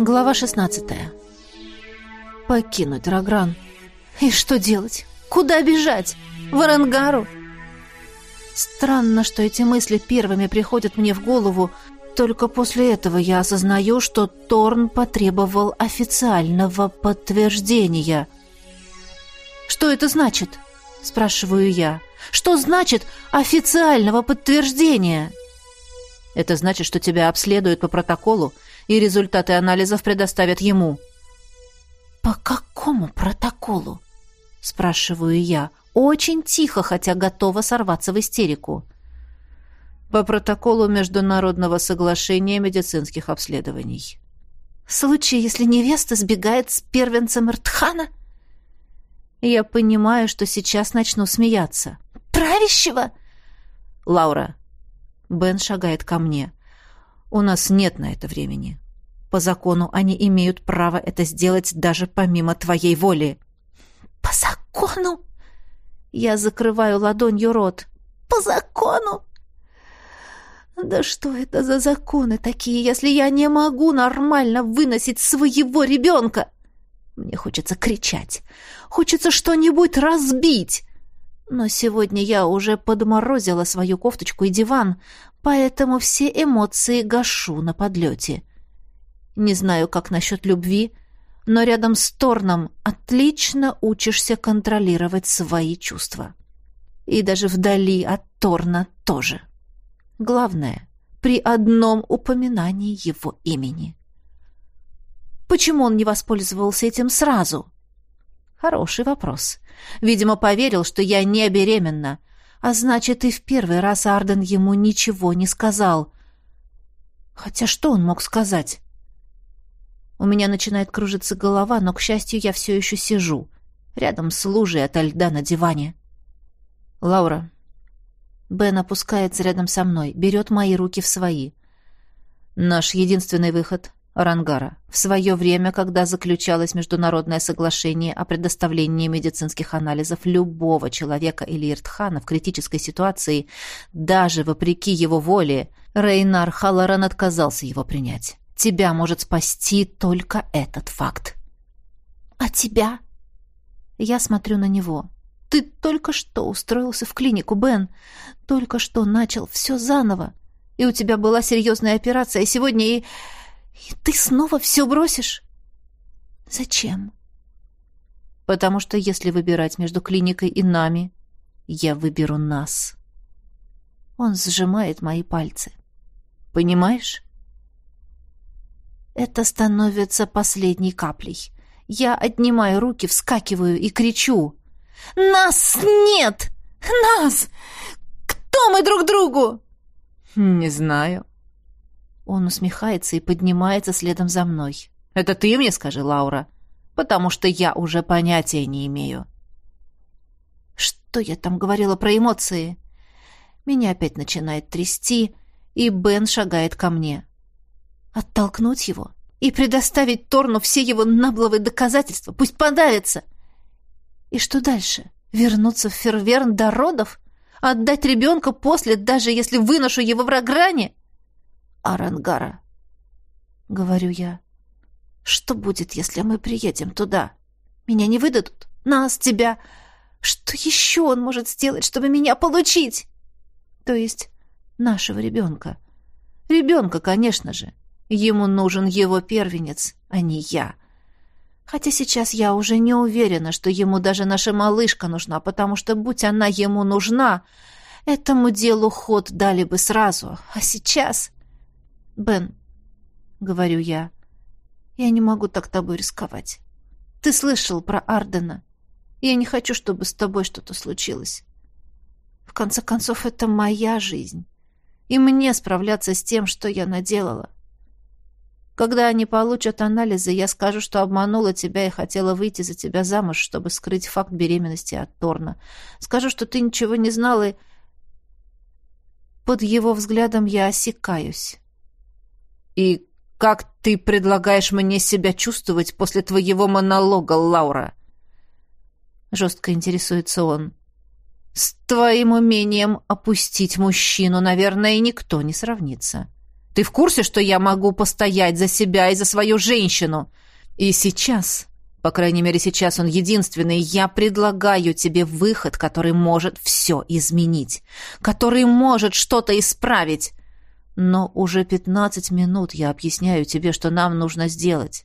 Глава 16. Покинуть Рогран. И что делать? Куда бежать? В Арангару? Странно, что эти мысли первыми приходят мне в голову. Только после этого я осознаю, что Торн потребовал официального подтверждения. «Что это значит?» – спрашиваю я. «Что значит официального подтверждения?» «Это значит, что тебя обследуют по протоколу и результаты анализов предоставят ему. «По какому протоколу?» — спрашиваю я. Очень тихо, хотя готова сорваться в истерику. «По протоколу Международного соглашения медицинских обследований». «В случае, если невеста сбегает с первенцем Иртхана?» Я понимаю, что сейчас начну смеяться. «Правящего?» «Лаура». Бен шагает ко мне. У нас нет на это времени. По закону они имеют право это сделать даже помимо твоей воли. По закону? Я закрываю ладонью рот. По закону? Да что это за законы такие, если я не могу нормально выносить своего ребенка? Мне хочется кричать. Хочется что-нибудь разбить. Но сегодня я уже подморозила свою кофточку и диван, поэтому все эмоции гашу на подлете. Не знаю, как насчет любви, но рядом с Торном отлично учишься контролировать свои чувства. И даже вдали от Торна тоже. Главное, при одном упоминании его имени. Почему он не воспользовался этим сразу? Хороший вопрос. Видимо, поверил, что я не беременна, а значит, и в первый раз Арден ему ничего не сказал. Хотя что он мог сказать? У меня начинает кружиться голова, но, к счастью, я все еще сижу. Рядом с лужей ото льда на диване. «Лаура». Бен опускается рядом со мной, берет мои руки в свои. «Наш единственный выход Рангара. В свое время, когда заключалось международное соглашение о предоставлении медицинских анализов любого человека или Иртхана в критической ситуации, даже вопреки его воле, Рейнар Халаран отказался его принять. Тебя может спасти только этот факт. А тебя? Я смотрю на него. Ты только что устроился в клинику, Бен. Только что начал все заново. И у тебя была серьезная операция, и сегодня и... И ты снова все бросишь? Зачем? Потому что если выбирать между клиникой и нами, я выберу нас. Он сжимает мои пальцы. Понимаешь? Это становится последней каплей. Я отнимаю руки, вскакиваю и кричу. «Нас нет! Нас! Кто мы друг другу?» «Не знаю», он усмехается и поднимается следом за мной. «Это ты мне скажи, Лаура, потому что я уже понятия не имею». Что я там говорила про эмоции? Меня опять начинает трясти, и Бен шагает ко мне. Оттолкнуть его и предоставить Торну все его набловые доказательства, пусть подавится. И что дальше? Вернуться в Ферверн до родов? Отдать ребенка после, даже если выношу его в Рогране? Арангара. Говорю я. Что будет, если мы приедем туда? Меня не выдадут? Нас, тебя? Что еще он может сделать, чтобы меня получить? То есть нашего ребенка. Ребенка, конечно же. Ему нужен его первенец, а не я. Хотя сейчас я уже не уверена, что ему даже наша малышка нужна, потому что, будь она ему нужна, этому делу ход дали бы сразу. А сейчас... «Бен», — говорю я, — «я не могу так тобой рисковать. Ты слышал про Ардена. Я не хочу, чтобы с тобой что-то случилось. В конце концов, это моя жизнь, и мне справляться с тем, что я наделала. Когда они получат анализы, я скажу, что обманула тебя и хотела выйти за тебя замуж, чтобы скрыть факт беременности от Торна. Скажу, что ты ничего не знала, и... Под его взглядом я осекаюсь. «И как ты предлагаешь мне себя чувствовать после твоего монолога, Лаура?» Жестко интересуется он. «С твоим умением опустить мужчину, наверное, никто не сравнится. Ты в курсе, что я могу постоять за себя и за свою женщину? И сейчас, по крайней мере сейчас он единственный, я предлагаю тебе выход, который может все изменить, который может что-то исправить. Но уже пятнадцать минут я объясняю тебе, что нам нужно сделать.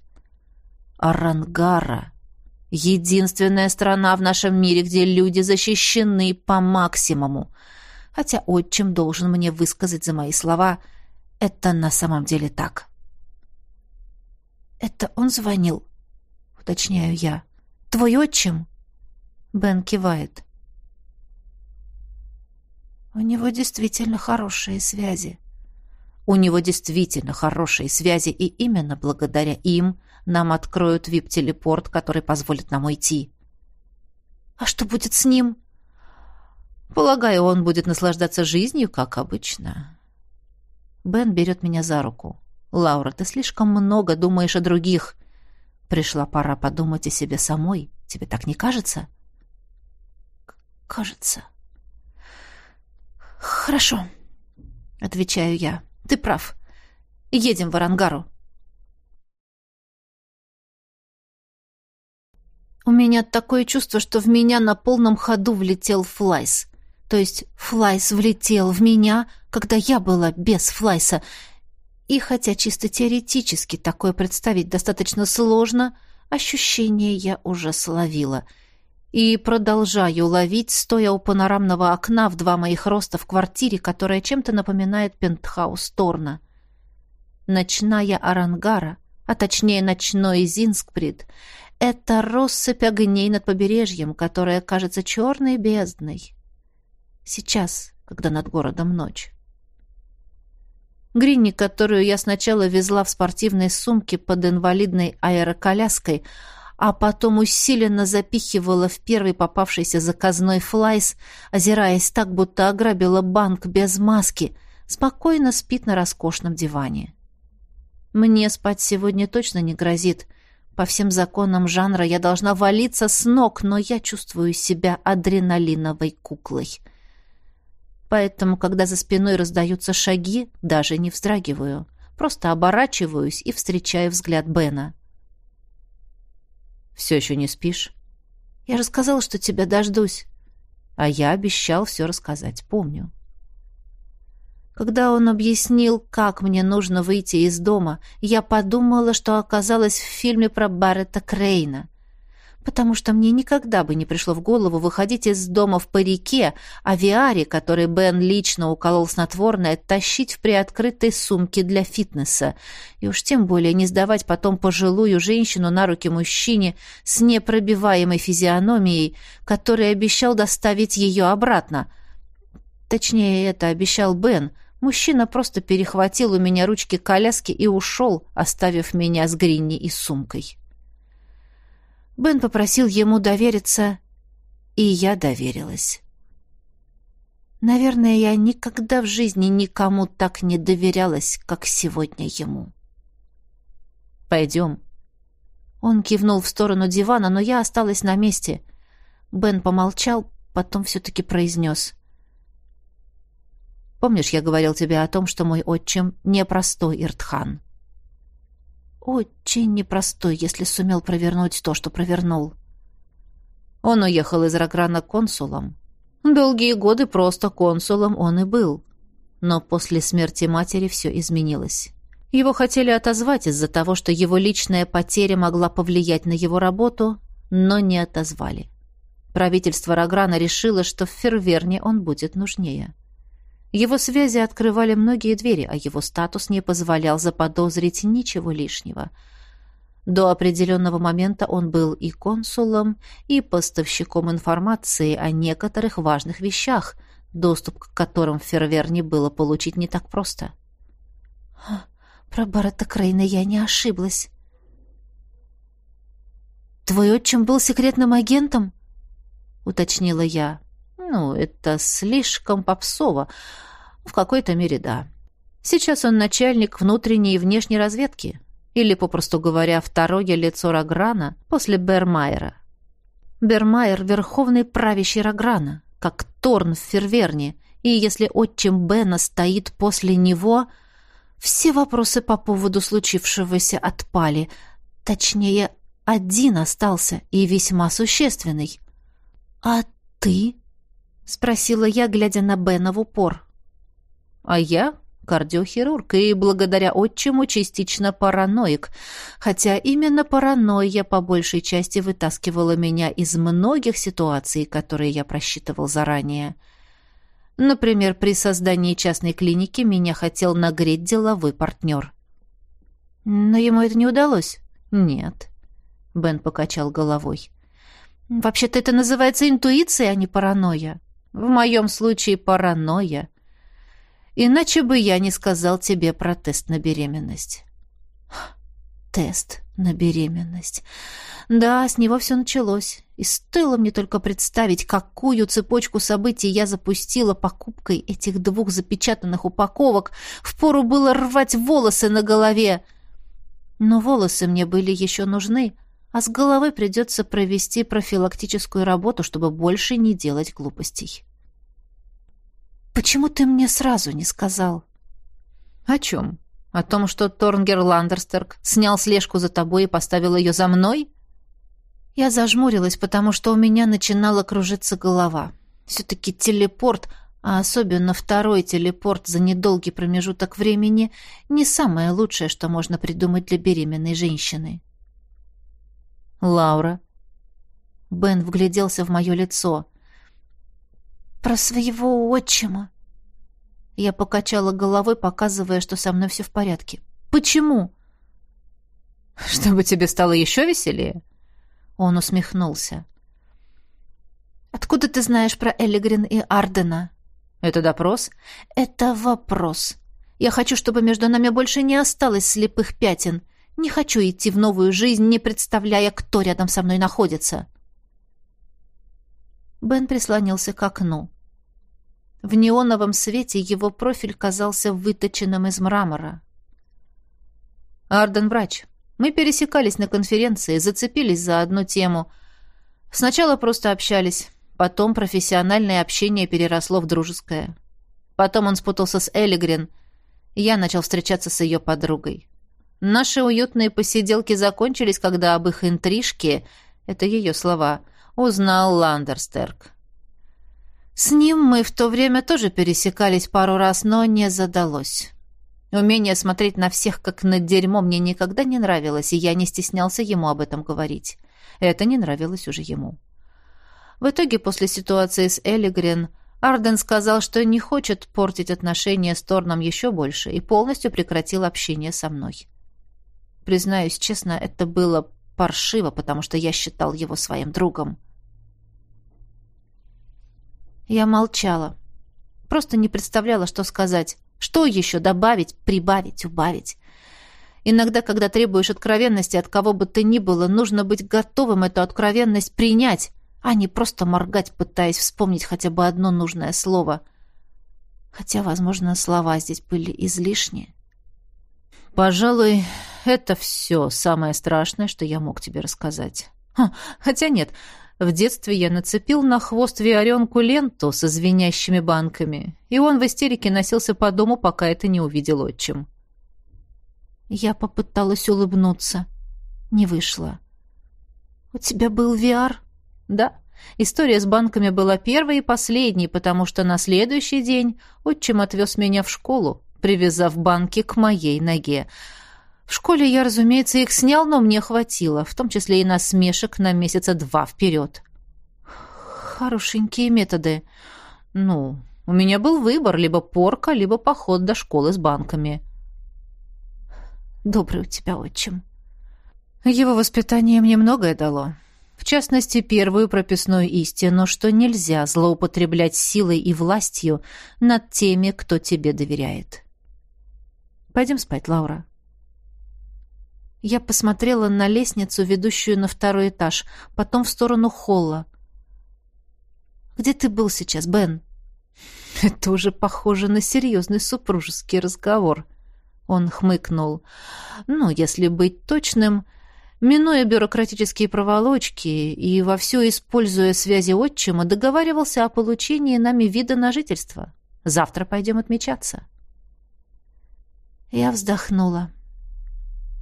Арангара — единственная страна в нашем мире, где люди защищены по максимуму. Хотя отчим должен мне высказать за мои слова — это на самом деле так. «Это он звонил?» — уточняю я. «Твой отчим?» Бен кивает. «У него действительно хорошие связи». «У него действительно хорошие связи, и именно благодаря им нам откроют вип-телепорт, который позволит нам уйти». «А что будет с ним?» «Полагаю, он будет наслаждаться жизнью, как обычно». Бен берет меня за руку. «Лаура, ты слишком много думаешь о других. Пришла пора подумать о себе самой. Тебе так не кажется?» «Кажется». «Хорошо», — отвечаю я. «Ты прав. Едем в Арангару». У меня такое чувство, что в меня на полном ходу влетел Флайс. То есть Флайс влетел в меня, когда я была без Флайса. И хотя чисто теоретически такое представить достаточно сложно, ощущение я уже словила. И продолжаю ловить, стоя у панорамного окна в два моих роста в квартире, которая чем-то напоминает пентхаус Торна. Ночная Арангара, а точнее ночной Зинскприд, это россыпь огней над побережьем, которая кажется черной бездной. Сейчас, когда над городом ночь. Гринни, которую я сначала везла в спортивной сумке под инвалидной аэроколяской, а потом усиленно запихивала в первый попавшийся заказной флайс, озираясь так, будто ограбила банк без маски, спокойно спит на роскошном диване. Мне спать сегодня точно не грозит. По всем законам жанра я должна валиться с ног, но я чувствую себя адреналиновой куклой — Поэтому, когда за спиной раздаются шаги, даже не вздрагиваю. Просто оборачиваюсь и встречаю взгляд Бена. «Все еще не спишь?» «Я же сказала, что тебя дождусь». А я обещал все рассказать, помню. Когда он объяснил, как мне нужно выйти из дома, я подумала, что оказалась в фильме про Баррета Крейна потому что мне никогда бы не пришло в голову выходить из дома в парике, а Виаре, который Бен лично уколол снотворное, тащить в приоткрытой сумке для фитнеса, и уж тем более не сдавать потом пожилую женщину на руки мужчине с непробиваемой физиономией, который обещал доставить ее обратно. Точнее, это обещал Бен. Мужчина просто перехватил у меня ручки коляски и ушел, оставив меня с Гринни и сумкой. Бен попросил ему довериться, и я доверилась. Наверное, я никогда в жизни никому так не доверялась, как сегодня ему. «Пойдем». Он кивнул в сторону дивана, но я осталась на месте. Бен помолчал, потом все-таки произнес. «Помнишь, я говорил тебе о том, что мой отчим непростой Иртхан?» Очень непростой, если сумел провернуть то, что провернул. Он уехал из Рограна консулом. Долгие годы просто консулом он и был. Но после смерти матери все изменилось. Его хотели отозвать из-за того, что его личная потеря могла повлиять на его работу, но не отозвали. Правительство Рограна решило, что в Ферверне он будет нужнее. Его связи открывали многие двери, а его статус не позволял заподозрить ничего лишнего. До определенного момента он был и консулом, и поставщиком информации о некоторых важных вещах, доступ к которым в Ферверне было получить не так просто. «Про Баррета Крейна я не ошиблась». «Твой отчим был секретным агентом?» — уточнила я. «Ну, это слишком попсово. В какой-то мере да. Сейчас он начальник внутренней и внешней разведки, или, попросту говоря, второе лицо Рограна после Бермайера. Бермайер — верховный правящий Рограна, как Торн в Ферверне, и если отчим Бена стоит после него, Все вопросы по поводу случившегося отпали. Точнее, один остался и весьма существенный. «А ты?» — спросила я, глядя на Бена в упор. «А я кардиохирург и благодаря отчиму частично параноик, хотя именно паранойя по большей части вытаскивала меня из многих ситуаций, которые я просчитывал заранее. Например, при создании частной клиники меня хотел нагреть деловой партнер. Но ему это не удалось? Нет. Бен покачал головой. Вообще-то это называется интуиция, а не паранойя. В моем случае паранойя — Иначе бы я не сказал тебе про тест на беременность. Тест на беременность. Да, с него все началось. И стоило мне только представить, какую цепочку событий я запустила покупкой этих двух запечатанных упаковок. Впору было рвать волосы на голове. Но волосы мне были еще нужны, а с головой придется провести профилактическую работу, чтобы больше не делать глупостей. Почему ты мне сразу не сказал? О чем? О том, что Торнгер Ландерстерк снял слежку за тобой и поставил ее за мной? Я зажмурилась, потому что у меня начинала кружиться голова. Все-таки телепорт, а особенно второй телепорт за недолгий промежуток времени, не самое лучшее, что можно придумать для беременной женщины. Лаура. Бен вгляделся в мое лицо про своего отчима. Я покачала головой, показывая, что со мной все в порядке. Почему? Чтобы тебе стало еще веселее? Он усмехнулся. Откуда ты знаешь про Элигрин и Ардена? Это допрос? Это вопрос. Я хочу, чтобы между нами больше не осталось слепых пятен. Не хочу идти в новую жизнь, не представляя, кто рядом со мной находится. Бен прислонился к окну. В неоновом свете его профиль казался выточенным из мрамора. «Арден врач. Мы пересекались на конференции, зацепились за одну тему. Сначала просто общались, потом профессиональное общение переросло в дружеское. Потом он спутался с Элигрин, я начал встречаться с ее подругой. Наши уютные посиделки закончились, когда об их интрижке, это ее слова, узнал Ландерстерк. С ним мы в то время тоже пересекались пару раз, но не задалось. Умение смотреть на всех как на дерьмо мне никогда не нравилось, и я не стеснялся ему об этом говорить. Это не нравилось уже ему. В итоге, после ситуации с Элигрен, Арден сказал, что не хочет портить отношения с Торном еще больше и полностью прекратил общение со мной. Признаюсь честно, это было паршиво, потому что я считал его своим другом. Я молчала. Просто не представляла, что сказать. Что еще добавить, прибавить, убавить? Иногда, когда требуешь откровенности от кого бы то ни было, нужно быть готовым эту откровенность принять, а не просто моргать, пытаясь вспомнить хотя бы одно нужное слово. Хотя, возможно, слова здесь были излишние. «Пожалуй, это все самое страшное, что я мог тебе рассказать. Хотя нет, в детстве я нацепил на хвост виоренку ленту со звенящими банками, и он в истерике носился по дому, пока это не увидел отчим. Я попыталась улыбнуться. Не вышло. «У тебя был VR?» «Да. История с банками была первой и последней, потому что на следующий день отчим отвез меня в школу, привязав банки к моей ноге. В школе я, разумеется, их снял, но мне хватило, в том числе и насмешек на месяца два вперед. Хорошенькие методы. Ну, у меня был выбор, либо порка, либо поход до школы с банками. Добрый у тебя отчим. Его воспитание мне многое дало. В частности, первую прописную истину, что нельзя злоупотреблять силой и властью над теми, кто тебе доверяет. Пойдем спать, Лаура. Я посмотрела на лестницу, ведущую на второй этаж, потом в сторону холла. «Где ты был сейчас, Бен?» «Это уже похоже на серьезный супружеский разговор», — он хмыкнул. «Ну, если быть точным, минуя бюрократические проволочки и вовсю используя связи отчима, договаривался о получении нами вида на жительство. Завтра пойдем отмечаться». Я вздохнула.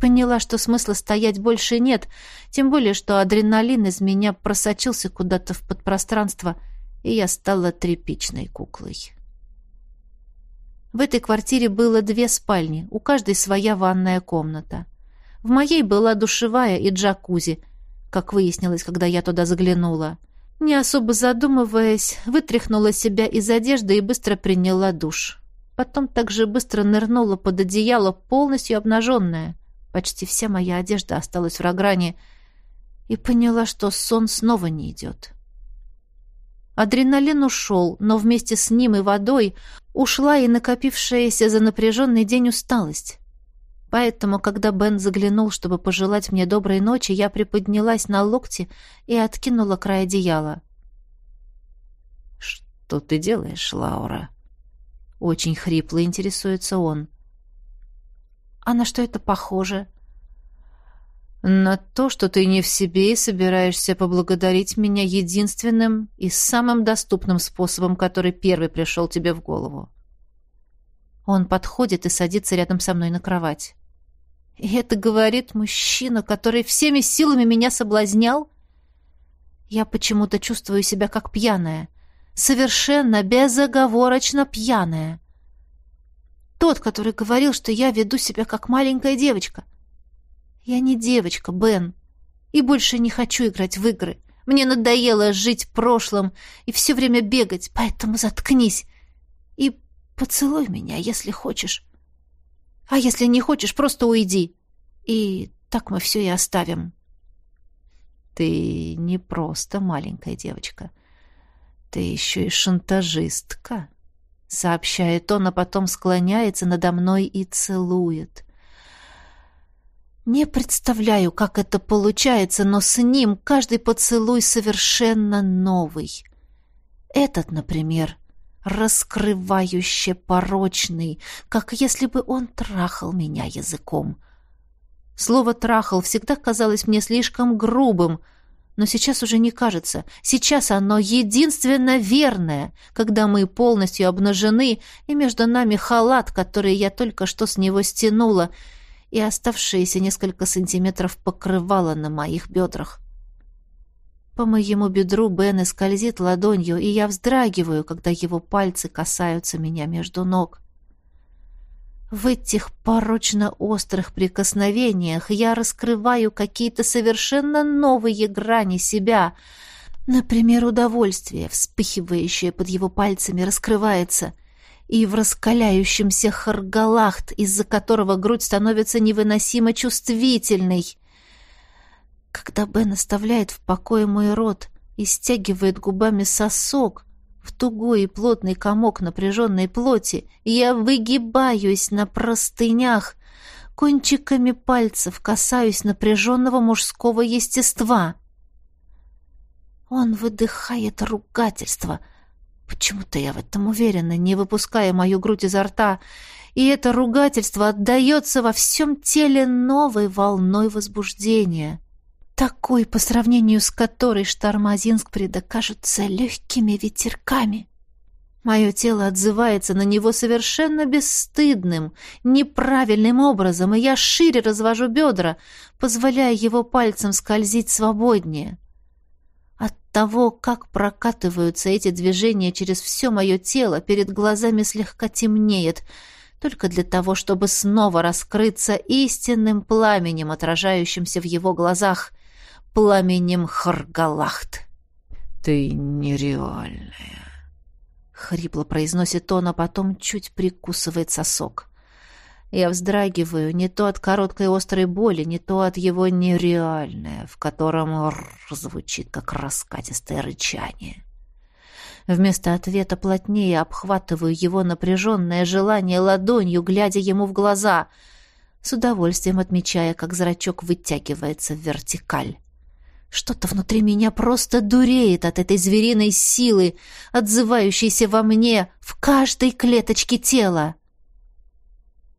Поняла, что смысла стоять больше нет, тем более, что адреналин из меня просочился куда-то в подпространство, и я стала тряпичной куклой. В этой квартире было две спальни, у каждой своя ванная комната. В моей была душевая и джакузи, как выяснилось, когда я туда заглянула. Не особо задумываясь, вытряхнула себя из одежды и быстро приняла душ. Потом также быстро нырнула под одеяло, полностью обнаженная. Почти вся моя одежда осталась в Рогране, и поняла, что сон снова не идет. Адреналин ушел, но вместе с ним и водой ушла и накопившаяся за напряженный день усталость. Поэтому, когда Бен заглянул, чтобы пожелать мне доброй ночи, я приподнялась на локти и откинула край одеяла. «Что ты делаешь, Лаура?» Очень хрипло интересуется он. «А на что это похоже?» «На то, что ты не в себе и собираешься поблагодарить меня единственным и самым доступным способом, который первый пришел тебе в голову». Он подходит и садится рядом со мной на кровать. И это говорит мужчина, который всеми силами меня соблазнял? Я почему-то чувствую себя как пьяная. Совершенно безоговорочно пьяная. Тот, который говорил, что я веду себя как маленькая девочка. Я не девочка, Бен. И больше не хочу играть в игры. Мне надоело жить прошлым и все время бегать, поэтому заткнись. И поцелуй меня, если хочешь. А если не хочешь, просто уйди. И так мы все и оставим. Ты не просто маленькая девочка. Ты еще и шантажистка, сообщает он, а потом склоняется надо мной и целует. Не представляю, как это получается, но с ним каждый поцелуй совершенно новый. Этот, например, раскрывающе порочный, как если бы он трахал меня языком. Слово «трахал» всегда казалось мне слишком грубым, но сейчас уже не кажется. Сейчас оно единственно верное, когда мы полностью обнажены, и между нами халат, который я только что с него стянула, и оставшиеся несколько сантиметров покрывало на моих бедрах. По моему бедру Бен скользит ладонью, и я вздрагиваю, когда его пальцы касаются меня между ног. В этих порочно-острых прикосновениях я раскрываю какие-то совершенно новые грани себя. Например, удовольствие, вспыхивающее под его пальцами, раскрывается, и в раскаляющемся харгалахт, из-за которого грудь становится невыносимо чувствительной. Когда Бен оставляет в покое мой рот и стягивает губами сосок в тугой и плотный комок напряженной плоти, я выгибаюсь на простынях, кончиками пальцев касаюсь напряженного мужского естества. Он выдыхает ругательство. Почему-то я в этом уверена, не выпуская мою грудь изо рта, и это ругательство отдается во всем теле новой волной возбуждения такой, по сравнению с которой шторма Зингспреда кажутся легкими ветерками. Мое тело отзывается на него совершенно бесстыдным, неправильным образом, и я шире развожу бедра, позволяя его пальцем скользить свободнее. От того, как прокатываются эти движения через все мое тело, перед глазами слегка темнеет, только для того, чтобы снова раскрыться истинным пламенем, отражающимся в его глазах — пламенем Харгалахт. «Ты нереальная», — хрипло произносит он, а потом чуть прикусывает сосок. Я вздрагиваю не то от короткой острой боли, не то от его нереальное, в котором р звучит как раскатистое рычание. Вместо ответа плотнее обхватываю его напряженное желание ладонью, глядя ему в глаза, с удовольствием отмечая, как зрачок вытягивается в вертикаль. Что-то внутри меня просто дуреет от этой звериной силы, отзывающейся во мне в каждой клеточке тела.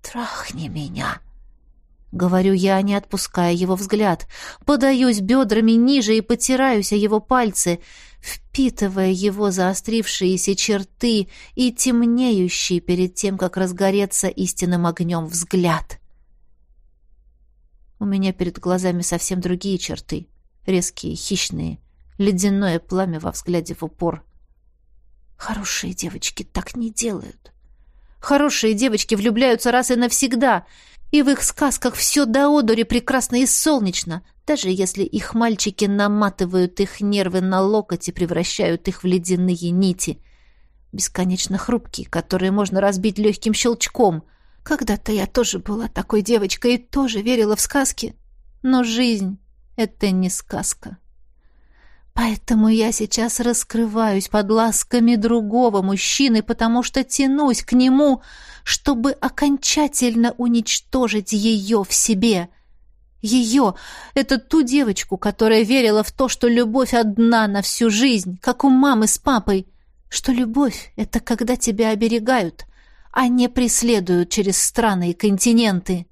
«Трахни меня!» — говорю я, не отпуская его взгляд. Подаюсь бедрами ниже и потираюсь о его пальцы. впитывая его заострившиеся черты и темнеющий перед тем, как разгореться истинным огнем взгляд. У меня перед глазами совсем другие черты, резкие, хищные, ледяное пламя во взгляде в упор. Хорошие девочки так не делают. Хорошие девочки влюбляются раз и навсегда, и в их сказках все до одури прекрасно и солнечно, даже если их мальчики наматывают их нервы на локоть и превращают их в ледяные нити, бесконечно хрупкие, которые можно разбить легким щелчком. Когда-то я тоже была такой девочкой и тоже верила в сказки, но жизнь — это не сказка. Поэтому я сейчас раскрываюсь под ласками другого мужчины, потому что тянусь к нему, чтобы окончательно уничтожить ее в себе. Ее, это ту девочку, которая верила в то, что любовь одна на всю жизнь, как у мамы с папой, что любовь — это когда тебя оберегают, а не преследуют через страны и континенты.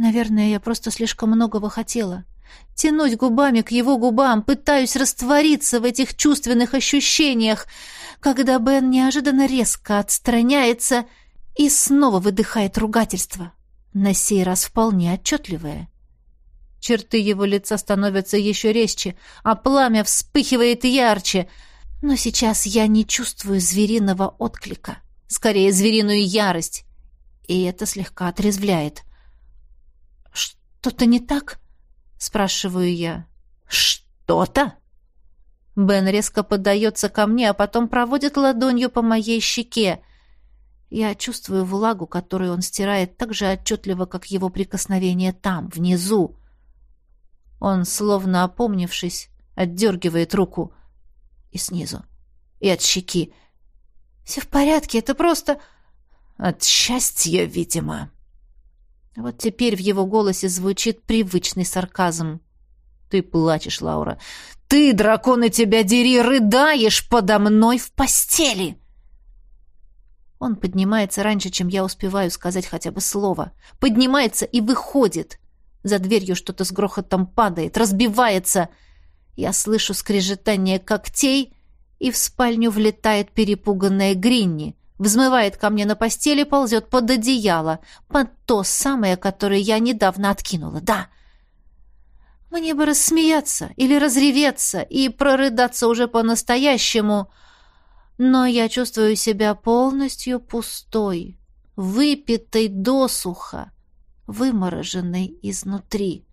Наверное, я просто слишком многого хотела. Тянусь губами к его губам, пытаюсь раствориться в этих чувственных ощущениях, когда Бен неожиданно резко отстраняется и снова выдыхает ругательство, на сей раз вполне отчетливое. Черты его лица становятся еще резче, а пламя вспыхивает ярче. Но сейчас я не чувствую звериного отклика, скорее звериную ярость, и это слегка отрезвляет. «Что-то не так?» спрашиваю я. Что-то? Бен резко поддается ко мне, а потом проводит ладонью по моей щеке. Я чувствую влагу, которую он стирает так же отчетливо, как его прикосновение там, внизу. Он, словно опомнившись, отдергивает руку. И снизу, и от щеки. «Все в порядке, это просто...» «От счастья, видимо». Вот теперь в его голосе звучит привычный сарказм. «Ты плачешь, Лаура. Ты, драконы тебя дери, рыдаешь подо мной в постели!» Он поднимается раньше, чем я успеваю сказать хотя бы слово. Поднимается и выходит. За дверью что-то с грохотом падает, разбивается. Я слышу скрежетание когтей, и в спальню влетает перепуганная Гринни взмывает ко мне на постели, ползет под одеяло, под то самое, которое я недавно откинула, да. Мне бы рассмеяться или разреветься и прорыдаться уже по-настоящему, но я чувствую себя полностью пустой, выпитой досуха, вымороженной изнутри.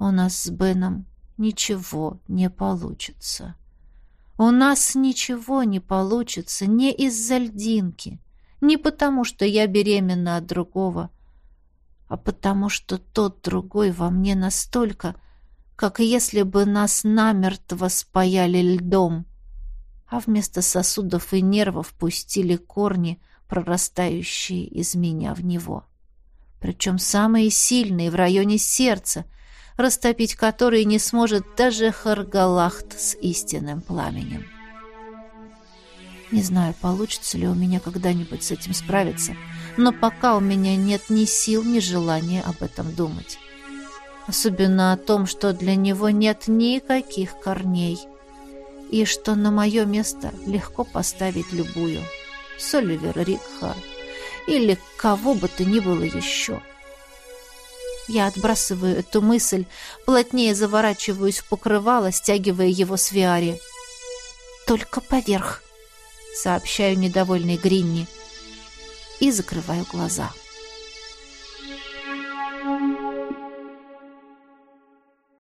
У нас с Беном ничего не получится. У нас ничего не получится не из-за льдинки, не потому, что я беременна от другого, а потому, что тот другой во мне настолько, как если бы нас намертво спаяли льдом, а вместо сосудов и нервов пустили корни, прорастающие из меня в него. Причем самые сильные в районе сердца — растопить который не сможет даже Харгалахт с истинным пламенем. Не знаю, получится ли у меня когда-нибудь с этим справиться, но пока у меня нет ни сил, ни желания об этом думать. Особенно о том, что для него нет никаких корней, и что на мое место легко поставить любую. Соливер Рикха или кого бы то ни было еще. — я отбрасываю эту мысль, плотнее заворачиваюсь в покрывало, стягивая его с Виари. «Только поверх», — сообщаю недовольной Гринни и закрываю глаза.